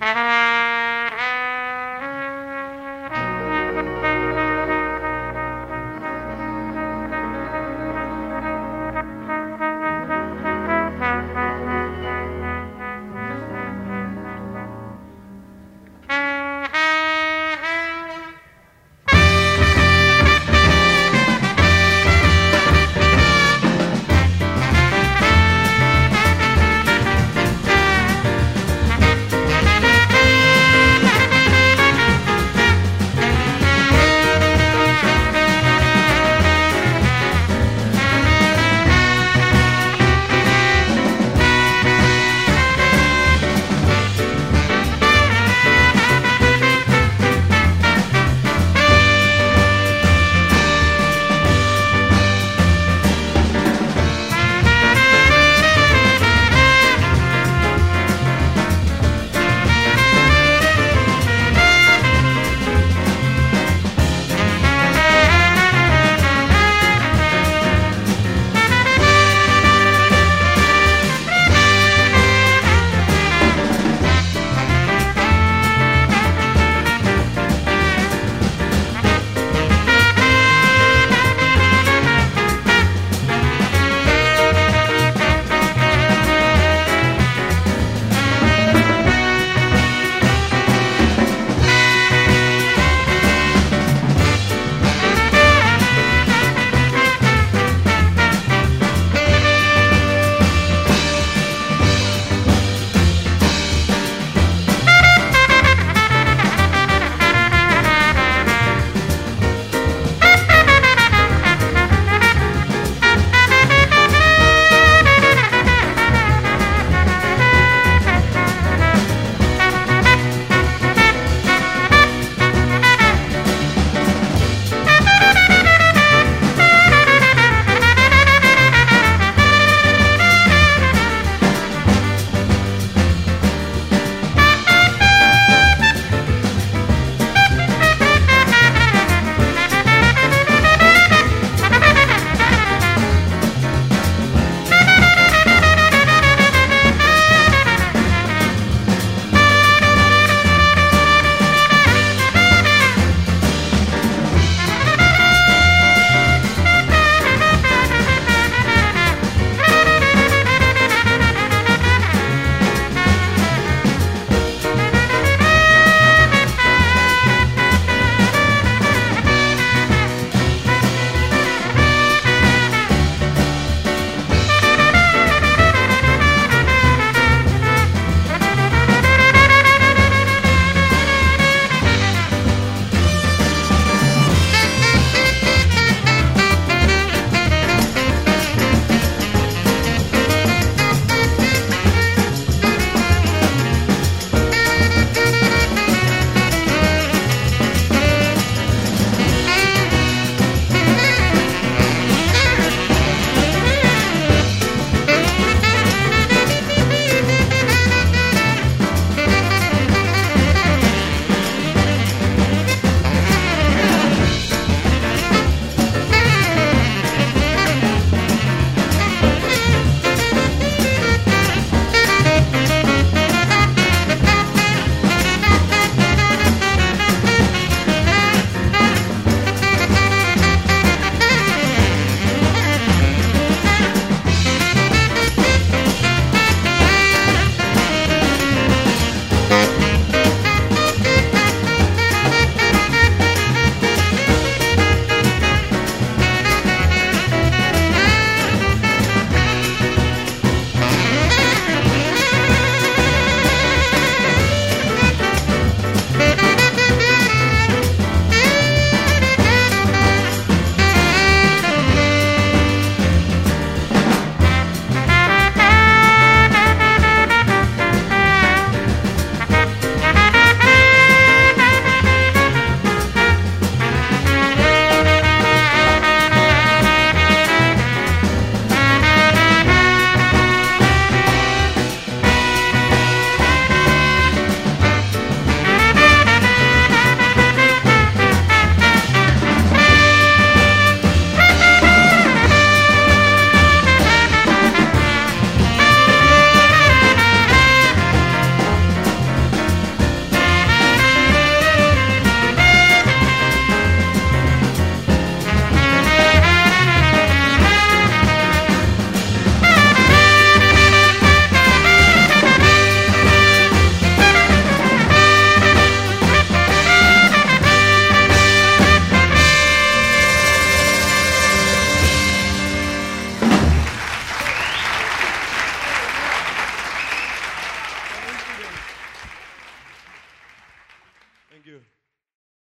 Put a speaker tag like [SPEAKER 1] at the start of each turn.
[SPEAKER 1] Ah.